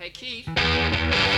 Hey, Keith.